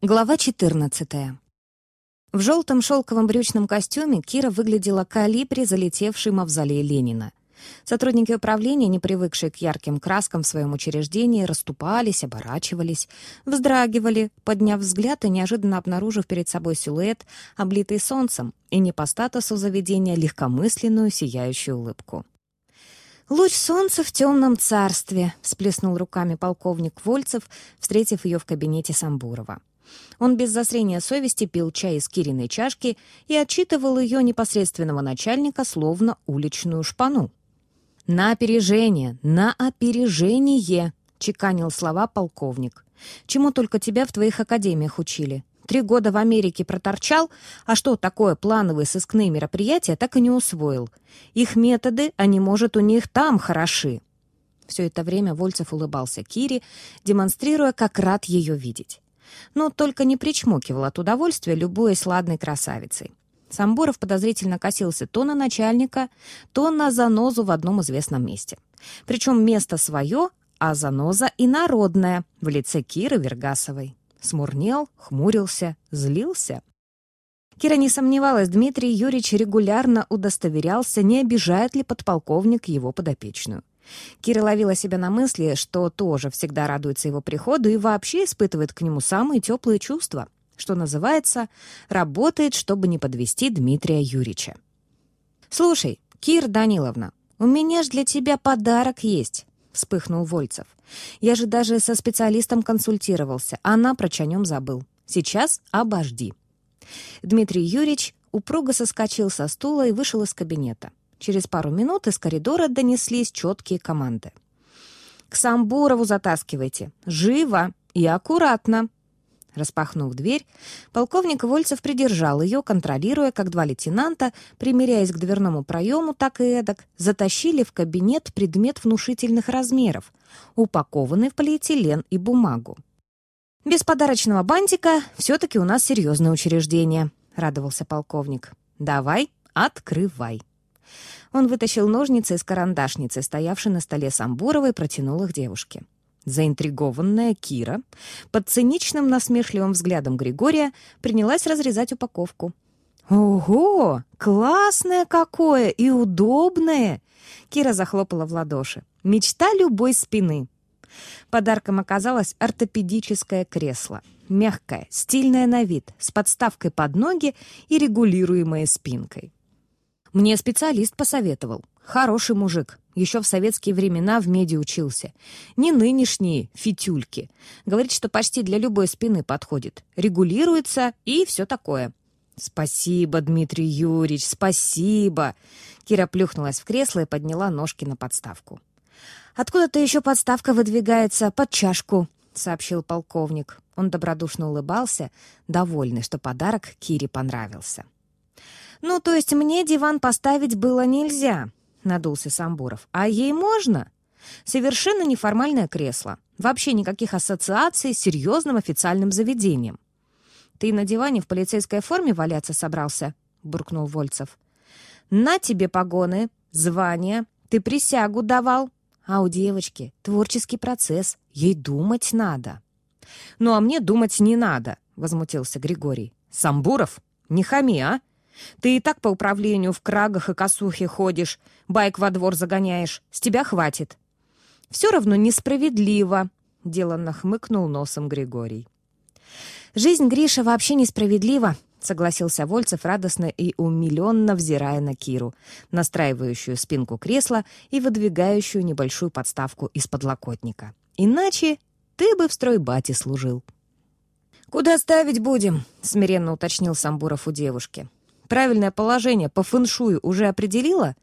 Глава 14. В желтом шелковом брючном костюме Кира выглядела калибри, залетевший мавзолей Ленина. Сотрудники управления, не привыкшие к ярким краскам в своем учреждении, расступались, оборачивались, вздрагивали, подняв взгляд и неожиданно обнаружив перед собой силуэт, облитый солнцем, и не по статусу заведения легкомысленную сияющую улыбку. «Луч солнца в темном царстве», — всплеснул руками полковник Вольцев, встретив ее в кабинете Самбурова. Он без зазрения совести пил чай из Кириной чашки и отчитывал ее непосредственного начальника словно уличную шпану. «На опережение! На опережение!» — чеканил слова полковник. «Чему только тебя в твоих академиях учили? Три года в Америке проторчал, а что такое плановые сыскные мероприятия, так и не усвоил. Их методы, они, может, у них там хороши». Все это время Вольцев улыбался Кире, демонстрируя, как рад ее видеть но только не причмокивал от удовольствия, любуясь ладной красавицей. Самбуров подозрительно косился то на начальника, то на занозу в одном известном месте. Причем место свое, а заноза инородная, в лице Киры Вергасовой. Смурнел, хмурился, злился. Кира не сомневалась, Дмитрий Юрьевич регулярно удостоверялся, не обижает ли подполковник его подопечную. Кира ловила себя на мысли, что тоже всегда радуется его приходу и вообще испытывает к нему самые теплые чувства, что называется, работает, чтобы не подвести Дмитрия Юрьевича. «Слушай, Кир Даниловна, у меня ж для тебя подарок есть», — вспыхнул Вольцев. «Я же даже со специалистом консультировался, а напрочь о нем забыл. Сейчас обожди». Дмитрий Юрьевич упруго соскочил со стула и вышел из кабинета. Через пару минут из коридора донеслись четкие команды. «К Самбурову затаскивайте! Живо и аккуратно!» Распахнув дверь, полковник Вольцев придержал ее, контролируя, как два лейтенанта, примеряясь к дверному проему, так и эдак, затащили в кабинет предмет внушительных размеров, упакованный в полиэтилен и бумагу. «Без подарочного бантика все-таки у нас серьезное учреждение», — радовался полковник. «Давай, открывай». Он вытащил ножницы из карандашницы, стоявшей на столе Самбуровой, и протянул их девушке. Заинтригованная Кира под циничным насмешливым взглядом Григория принялась разрезать упаковку. «Ого! Классное какое! И удобное!» Кира захлопала в ладоши. «Мечта любой спины!» Подарком оказалось ортопедическое кресло. Мягкое, стильное на вид, с подставкой под ноги и регулируемой спинкой. Мне специалист посоветовал. Хороший мужик. Еще в советские времена в меди учился. Не нынешние фитюльки. Говорит, что почти для любой спины подходит. Регулируется и все такое. «Спасибо, Дмитрий Юрьевич, спасибо!» Кира плюхнулась в кресло и подняла ножки на подставку. «Откуда-то еще подставка выдвигается под чашку», — сообщил полковник. Он добродушно улыбался, довольный, что подарок Кире понравился. «Ну, то есть мне диван поставить было нельзя», — надулся Самбуров. «А ей можно?» «Совершенно неформальное кресло. Вообще никаких ассоциаций с серьезным официальным заведением». «Ты на диване в полицейской форме валяться собрался?» — буркнул Вольцев. «На тебе погоны, звание, ты присягу давал. А у девочки творческий процесс, ей думать надо». «Ну, а мне думать не надо», — возмутился Григорий. «Самбуров, не хами, а? Ты и так по управлению в крагах и косухе ходишь, байк во двор загоняешь. С тебя хватит». «Все равно несправедливо», — деланно хмыкнул носом Григорий. «Жизнь Гриша вообще несправедлива», — согласился Вольцев радостно и умиленно взирая на Киру, настраивающую спинку кресла и выдвигающую небольшую подставку из подлокотника. «Иначе ты бы в стройбате служил». «Куда ставить будем?» — смиренно уточнил Самбуров у девушки. Правильное положение по фэншую уже определила?»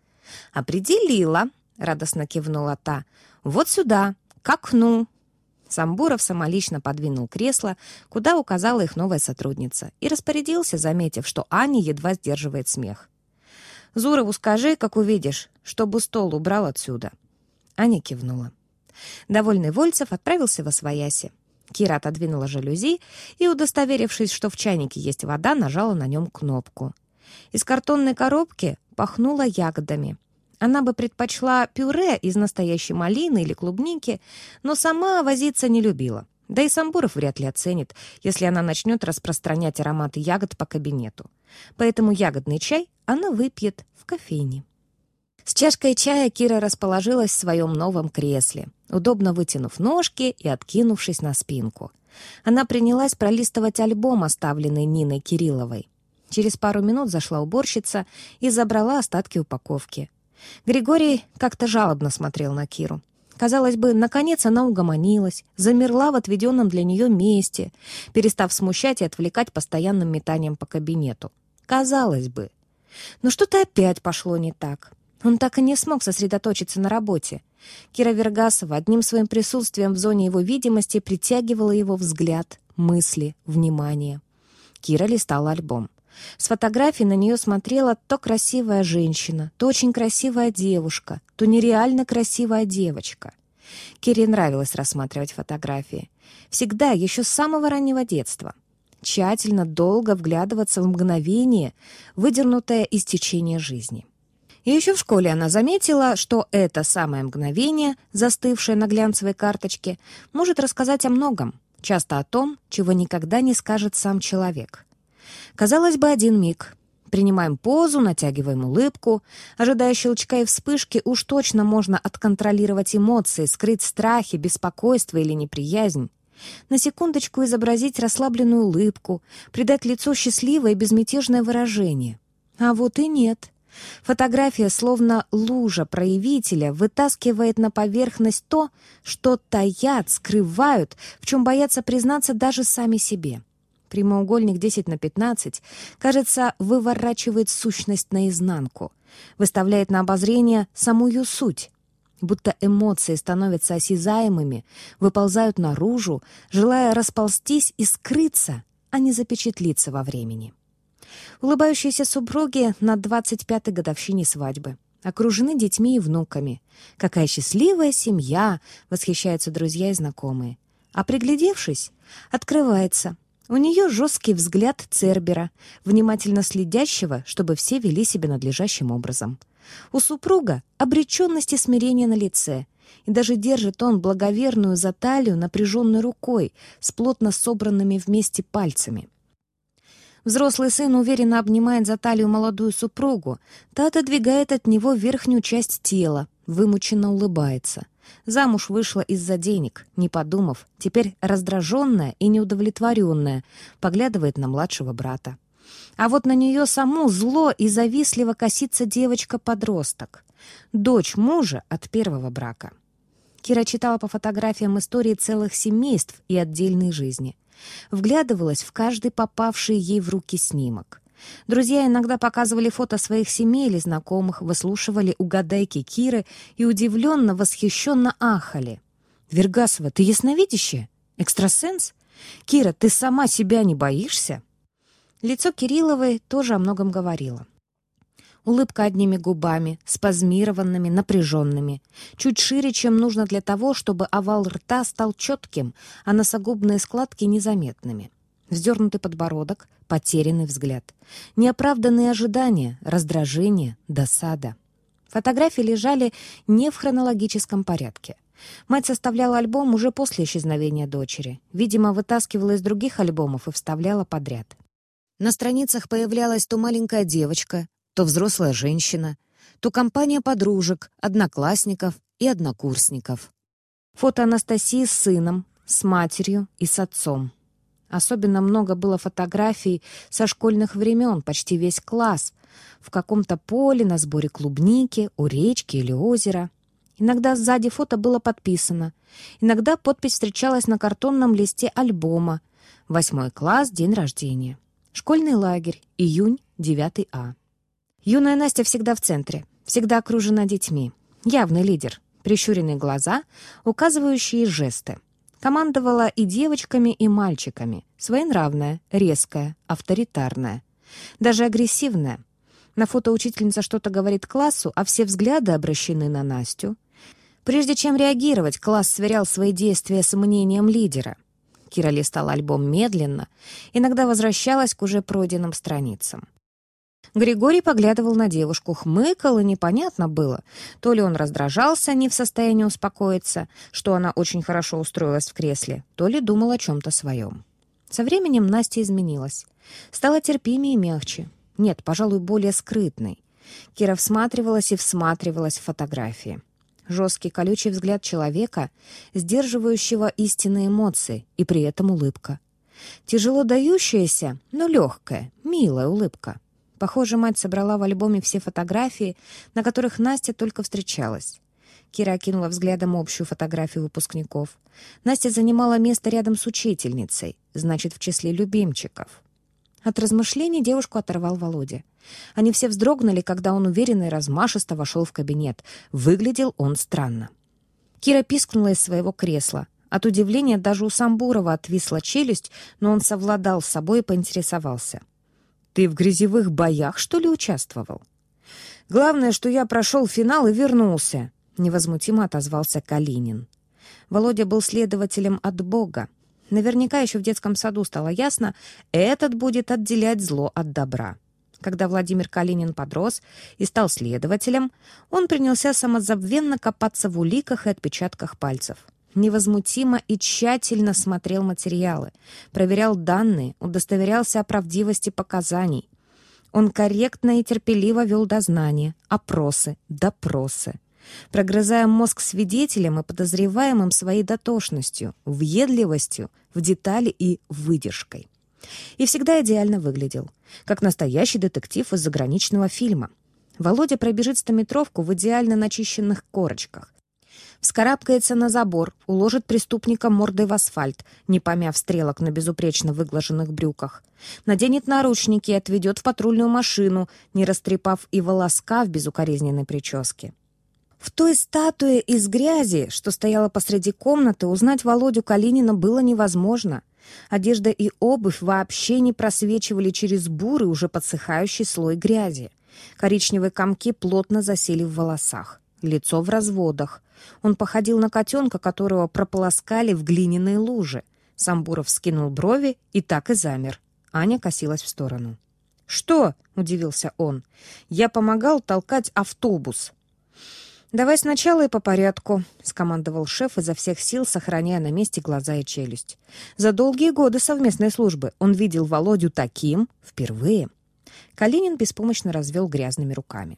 «Определила», — радостно кивнула та. «Вот сюда, к окну». Самбуров самолично подвинул кресло, куда указала их новая сотрудница, и распорядился, заметив, что Аня едва сдерживает смех. «Зурову скажи, как увидишь, чтобы стол убрал отсюда». Аня кивнула. Довольный Вольцев отправился во свояси. Кира отодвинула жалюзи и, удостоверившись, что в чайнике есть вода, нажала на нем кнопку. Из картонной коробки пахнуло ягодами. Она бы предпочла пюре из настоящей малины или клубники, но сама возиться не любила. Да и Самбуров вряд ли оценит, если она начнет распространять ароматы ягод по кабинету. Поэтому ягодный чай она выпьет в кофейне. С чашкой чая Кира расположилась в своем новом кресле, удобно вытянув ножки и откинувшись на спинку. Она принялась пролистывать альбом, оставленный Ниной Кирилловой. Через пару минут зашла уборщица и забрала остатки упаковки. Григорий как-то жалобно смотрел на Киру. Казалось бы, наконец она угомонилась, замерла в отведенном для нее месте, перестав смущать и отвлекать постоянным метанием по кабинету. Казалось бы. Но что-то опять пошло не так. Он так и не смог сосредоточиться на работе. Кира Вергасова одним своим присутствием в зоне его видимости притягивала его взгляд, мысли, внимание. Кира листала альбом. С фотографий на нее смотрела то красивая женщина, то очень красивая девушка, то нереально красивая девочка. Кире нравилось рассматривать фотографии. Всегда, еще с самого раннего детства. Тщательно, долго вглядываться в мгновение, выдернутое из течения жизни. И еще в школе она заметила, что это самое мгновение, застывшее на глянцевой карточке, может рассказать о многом, часто о том, чего никогда не скажет сам человек. Казалось бы, один миг. Принимаем позу, натягиваем улыбку. Ожидая щелчка и вспышки, уж точно можно отконтролировать эмоции, скрыть страхи, беспокойство или неприязнь. На секундочку изобразить расслабленную улыбку, придать лицу счастливое и безмятежное выражение. А вот и нет. Фотография, словно лужа проявителя, вытаскивает на поверхность то, что таят, скрывают, в чем боятся признаться даже сами себе. Прямоугольник 10 на 15, кажется, выворачивает сущность наизнанку, выставляет на обозрение самую суть, будто эмоции становятся осязаемыми, выползают наружу, желая расползтись и скрыться, а не запечатлиться во времени. Улыбающиеся супруги на 25-й годовщине свадьбы. Окружены детьми и внуками. Какая счастливая семья, восхищаются друзья и знакомые. А приглядевшись, открывается. У нее жесткий взгляд Цербера, внимательно следящего, чтобы все вели себя надлежащим образом. У супруга обреченность и смирение на лице, и даже держит он благоверную за талию напряженной рукой с плотно собранными вместе пальцами. Взрослый сын уверенно обнимает за талию молодую супругу, та отодвигает от него верхнюю часть тела, вымученно улыбается. Замуж вышла из-за денег, не подумав, теперь раздраженная и неудовлетворенная, поглядывает на младшего брата. А вот на нее саму зло и завистливо косится девочка-подросток, дочь мужа от первого брака. Кира читала по фотографиям истории целых семейств и отдельной жизни вглядывалась в каждый попавший ей в руки снимок. Друзья иногда показывали фото своих семей или знакомых, выслушивали угадайки Киры и удивленно, восхищенно ахали. «Вергасова, ты ясновидящая? Экстрасенс? Кира, ты сама себя не боишься?» Лицо Кирилловой тоже о многом говорило. Улыбка одними губами, спазмированными, напряженными. Чуть шире, чем нужно для того, чтобы овал рта стал четким, а носогубные складки незаметными. Вздернутый подбородок, потерянный взгляд. Неоправданные ожидания, раздражение, досада. Фотографии лежали не в хронологическом порядке. Мать составляла альбом уже после исчезновения дочери. Видимо, вытаскивала из других альбомов и вставляла подряд. На страницах появлялась то маленькая девочка, то взрослая женщина, то компания подружек, одноклассников и однокурсников. Фото Анастасии с сыном, с матерью и с отцом. Особенно много было фотографий со школьных времен, почти весь класс, в каком-то поле, на сборе клубники, у речки или озера. Иногда сзади фото было подписано. Иногда подпись встречалась на картонном листе альбома. Восьмой класс, день рождения. Школьный лагерь, июнь, 9 А. Юная Настя всегда в центре, всегда окружена детьми. Явный лидер, прищуренные глаза, указывающие жесты. Командовала и девочками, и мальчиками. Своенравная, резкая, авторитарная. Даже агрессивная. На фото учительница что-то говорит классу, а все взгляды обращены на Настю. Прежде чем реагировать, класс сверял свои действия с мнением лидера. Кира листала альбом медленно, иногда возвращалась к уже пройденным страницам. Григорий поглядывал на девушку, хмыкал, и непонятно было, то ли он раздражался, не в состоянии успокоиться, что она очень хорошо устроилась в кресле, то ли думал о чем-то своем. Со временем Настя изменилась. Стала терпимее и мягче. Нет, пожалуй, более скрытной. Кира всматривалась и всматривалась в фотографии. Жесткий колючий взгляд человека, сдерживающего истинные эмоции, и при этом улыбка. Тяжело дающаяся, но легкая, милая улыбка. Похоже, мать собрала в альбоме все фотографии, на которых Настя только встречалась. Кира окинула взглядом общую фотографию выпускников. Настя занимала место рядом с учительницей, значит, в числе любимчиков. От размышлений девушку оторвал Володя. Они все вздрогнули, когда он уверенно и размашисто вошел в кабинет. Выглядел он странно. Кира пискнула из своего кресла. От удивления даже у Самбурова отвисла челюсть, но он совладал с собой и поинтересовался — ты в грязевых боях, что ли, участвовал? Главное, что я прошел финал и вернулся, невозмутимо отозвался Калинин. Володя был следователем от Бога. Наверняка еще в детском саду стало ясно, этот будет отделять зло от добра. Когда Владимир Калинин подрос и стал следователем, он принялся самозабвенно копаться в уликах и отпечатках пальцев невозмутимо и тщательно смотрел материалы, проверял данные, удостоверялся о правдивости показаний. Он корректно и терпеливо вел дознания, опросы, допросы, прогрызая мозг свидетелям и подозреваемым своей дотошностью, въедливостью, в детали и выдержкой. И всегда идеально выглядел, как настоящий детектив из заграничного фильма. Володя пробежит стометровку в идеально начищенных корочках, вскарабкается на забор, уложит преступника мордой в асфальт, не помяв стрелок на безупречно выглаженных брюках, наденет наручники и отведет в патрульную машину, не растрепав и волоска в безукоризненной прическе. В той статуе из грязи, что стояла посреди комнаты, узнать Володю Калинина было невозможно. Одежда и обувь вообще не просвечивали через бурый, уже подсыхающий слой грязи. Коричневые комки плотно засели в волосах. Лицо в разводах. Он походил на котенка, которого прополоскали в глиняной луже. Самбуров скинул брови и так и замер. Аня косилась в сторону. «Что?» — удивился он. «Я помогал толкать автобус». «Давай сначала и по порядку», — скомандовал шеф изо всех сил, сохраняя на месте глаза и челюсть. За долгие годы совместной службы он видел Володю таким впервые. Калинин беспомощно развел грязными руками.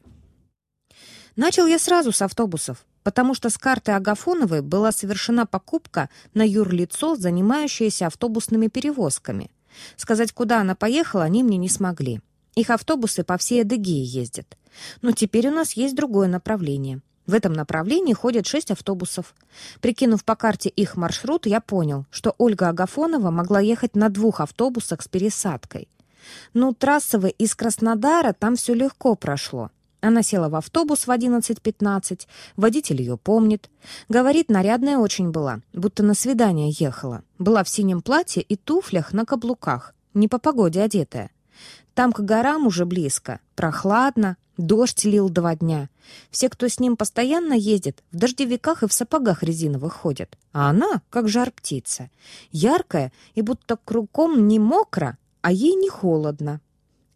Начал я сразу с автобусов потому что с карты Агафоновой была совершена покупка на юрлицо, занимающееся автобусными перевозками. Сказать, куда она поехала, они мне не смогли. Их автобусы по всей Адыгее ездят. Но теперь у нас есть другое направление. В этом направлении ходят шесть автобусов. Прикинув по карте их маршрут, я понял, что Ольга Агафонова могла ехать на двух автобусах с пересадкой. Ну, трассовый из Краснодара там все легко прошло. Она села в автобус в 11.15, водитель ее помнит. Говорит, нарядная очень была, будто на свидание ехала. Была в синем платье и туфлях на каблуках, не по погоде одетая. Там к горам уже близко, прохладно, дождь лил два дня. Все, кто с ним постоянно ездит, в дождевиках и в сапогах резиновых ходят. А она, как жар птица, яркая и будто кругом не мокро, а ей не холодно.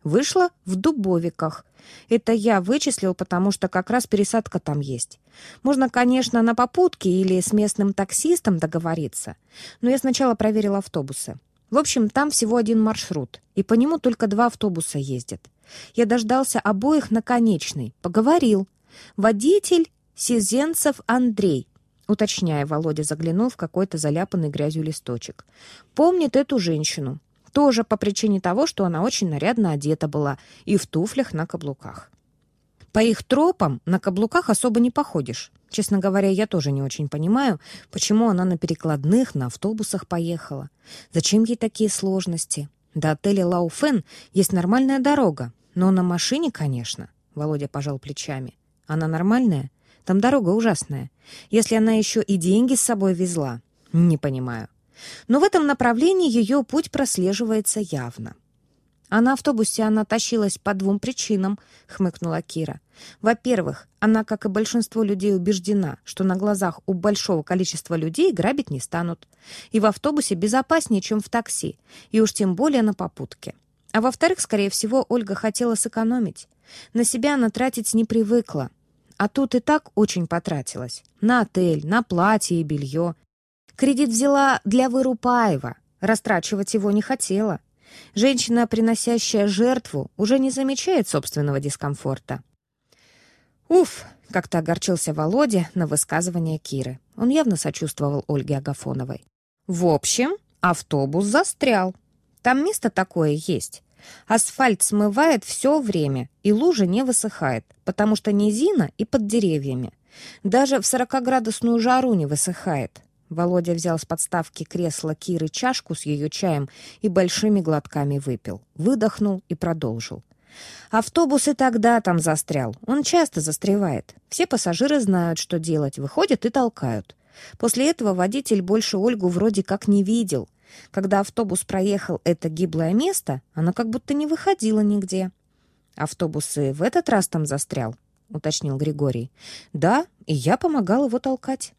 Вышла в дубовиках. Это я вычислил, потому что как раз пересадка там есть. Можно, конечно, на попутке или с местным таксистом договориться, но я сначала проверил автобусы. В общем, там всего один маршрут, и по нему только два автобуса ездят. Я дождался обоих на конечной, поговорил. Водитель Сизенцев Андрей, уточняя, Володя заглянул в какой-то заляпанный грязью листочек. Помнит эту женщину. Тоже по причине того, что она очень нарядно одета была и в туфлях на каблуках. По их тропам на каблуках особо не походишь. Честно говоря, я тоже не очень понимаю, почему она на перекладных, на автобусах поехала. Зачем ей такие сложности? До отеля Лауфен есть нормальная дорога. Но на машине, конечно. Володя пожал плечами. Она нормальная? Там дорога ужасная. Если она еще и деньги с собой везла. Не понимаю. Но в этом направлении ее путь прослеживается явно. «А на автобусе она тащилась по двум причинам», — хмыкнула Кира. «Во-первых, она, как и большинство людей, убеждена, что на глазах у большого количества людей грабить не станут. И в автобусе безопаснее, чем в такси, и уж тем более на попутке. А во-вторых, скорее всего, Ольга хотела сэкономить. На себя она тратить не привыкла. А тут и так очень потратилась. На отель, на платье и белье. Кредит взяла для Вырупаева. Растрачивать его не хотела. Женщина, приносящая жертву, уже не замечает собственного дискомфорта. «Уф!» — как-то огорчился Володя на высказывание Киры. Он явно сочувствовал Ольге Агафоновой. «В общем, автобус застрял. Там место такое есть. Асфальт смывает все время, и лужа не высыхает, потому что низина и под деревьями. Даже в 40-градусную жару не высыхает. Володя взял с подставки кресла Киры чашку с ее чаем и большими глотками выпил. Выдохнул и продолжил. Автобус и тогда там застрял. Он часто застревает. Все пассажиры знают, что делать, выходят и толкают. После этого водитель больше Ольгу вроде как не видел. Когда автобус проехал это гиблое место, она как будто не выходила нигде. «Автобус и в этот раз там застрял», — уточнил Григорий. «Да, и я помогал его толкать».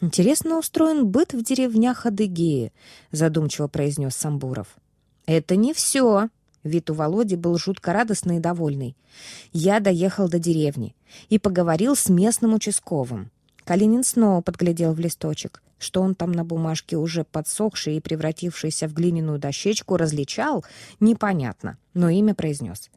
«Интересно устроен быт в деревнях Адыгеи», — задумчиво произнес Самбуров. «Это не все», Вид у Володи был жутко радостный и довольный. Я доехал до деревни и поговорил с местным участковым. Калинин снова подглядел в листочек. Что он там на бумажке, уже подсохший и превратившийся в глиняную дощечку, различал, непонятно, но имя произнес.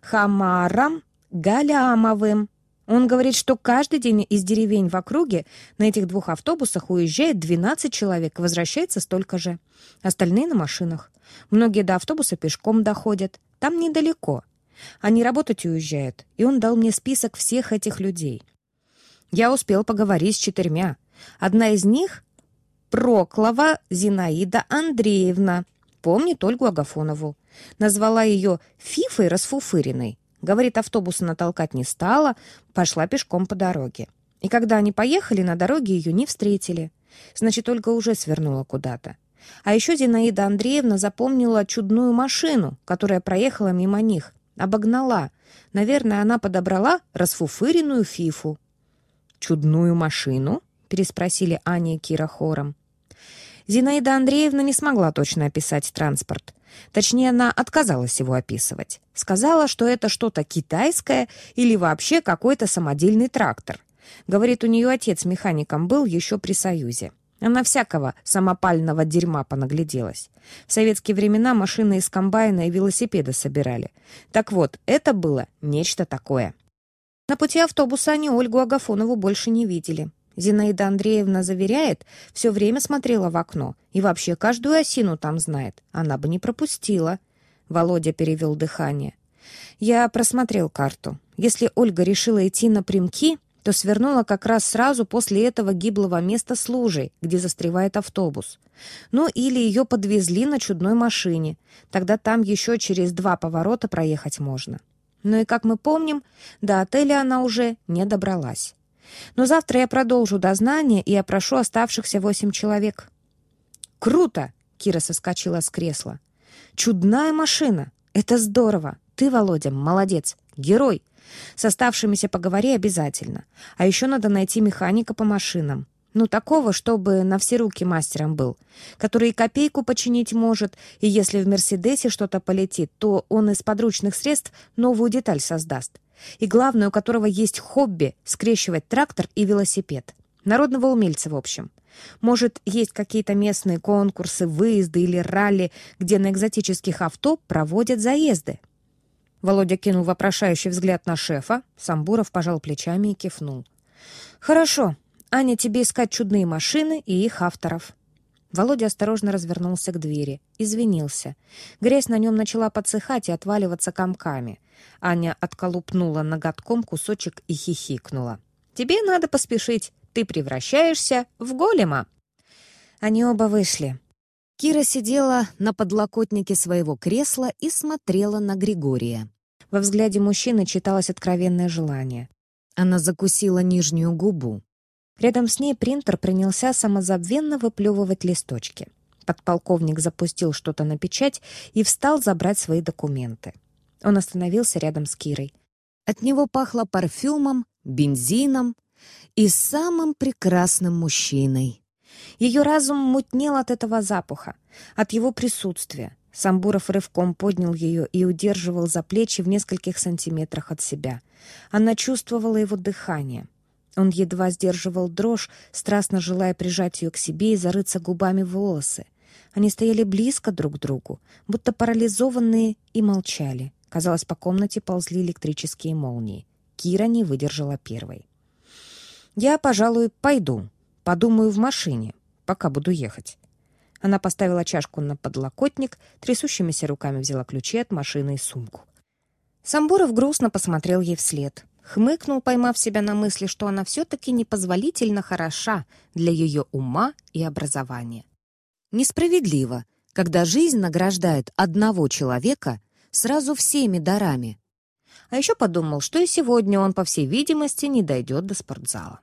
«Хамарам Галямовым». Он говорит, что каждый день из деревень в округе на этих двух автобусах уезжает 12 человек, возвращается столько же. Остальные на машинах. Многие до автобуса пешком доходят. Там недалеко. Они работать уезжают, и он дал мне список всех этих людей. Я успел поговорить с четырьмя. Одна из них — Проклова Зинаида Андреевна. Помнит Ольгу Агафонову. Назвала ее Фифой Расфуфыриной. Говорит, автобуса натолкать не стала, пошла пешком по дороге. И когда они поехали, на дороге ее не встретили. Значит, Ольга уже свернула куда-то. А еще Зинаида Андреевна запомнила чудную машину, которая проехала мимо них. Обогнала. Наверное, она подобрала расфуфыренную фифу. «Чудную машину?» — переспросили Аня и Кира хором. Зинаида Андреевна не смогла точно описать транспорт. Точнее, она отказалась его описывать. Сказала, что это что-то китайское или вообще какой-то самодельный трактор. Говорит, у нее отец механиком был еще при Союзе. Она всякого самопального дерьма понагляделась. В советские времена машины из комбайна и велосипеда собирали. Так вот, это было нечто такое. На пути автобуса они Ольгу Агафонову больше не видели. Зинаида Андреевна заверяет, все время смотрела в окно и вообще каждую осину там знает. Она бы не пропустила. Володя перевел дыхание. Я просмотрел карту. Если Ольга решила идти напрямки, то свернула как раз сразу после этого гиблого места с где застревает автобус. Ну или ее подвезли на чудной машине. Тогда там еще через два поворота проехать можно. Ну и, как мы помним, до отеля она уже не добралась. Но завтра я продолжу дознание и опрошу оставшихся восемь человек. «Круто!» — Кира соскочила с кресла. «Чудная машина! Это здорово! Ты, Володя, молодец! Герой! С оставшимися поговори обязательно. А еще надо найти механика по машинам. Ну, такого, чтобы на все руки мастером был, который и копейку починить может, и если в «Мерседесе» что-то полетит, то он из подручных средств новую деталь создаст и главное, у которого есть хобби — скрещивать трактор и велосипед. Народного умельца, в общем. Может, есть какие-то местные конкурсы, выезды или ралли, где на экзотических авто проводят заезды. Володя кинул вопрошающий взгляд на шефа. Самбуров пожал плечами и кивнул. «Хорошо. Аня, тебе искать чудные машины и их авторов». Володя осторожно развернулся к двери. Извинился. Грязь на нем начала подсыхать и отваливаться комками. Аня отколупнула ноготком кусочек и хихикнула. «Тебе надо поспешить. Ты превращаешься в голема». Они оба вышли. Кира сидела на подлокотнике своего кресла и смотрела на Григория. Во взгляде мужчины читалось откровенное желание. Она закусила нижнюю губу. Рядом с ней принтер принялся самозабвенно выплевывать листочки. Подполковник запустил что-то на печать и встал забрать свои документы. Он остановился рядом с Кирой. От него пахло парфюмом, бензином и самым прекрасным мужчиной. Ее разум мутнел от этого запаха, от его присутствия. Самбуров рывком поднял ее и удерживал за плечи в нескольких сантиметрах от себя. Она чувствовала его дыхание. Он едва сдерживал дрожь, страстно желая прижать ее к себе и зарыться губами в волосы. Они стояли близко друг к другу, будто парализованные, и молчали. Казалось, по комнате ползли электрические молнии. Кира не выдержала первой. «Я, пожалуй, пойду. Подумаю в машине, пока буду ехать». Она поставила чашку на подлокотник, трясущимися руками взяла ключи от машины и сумку. Самбуров грустно посмотрел ей вслед. Хмыкнул, поймав себя на мысли, что она все-таки непозволительно хороша для ее ума и образования. Несправедливо, когда жизнь награждает одного человека сразу всеми дарами. А еще подумал, что и сегодня он, по всей видимости, не дойдет до спортзала.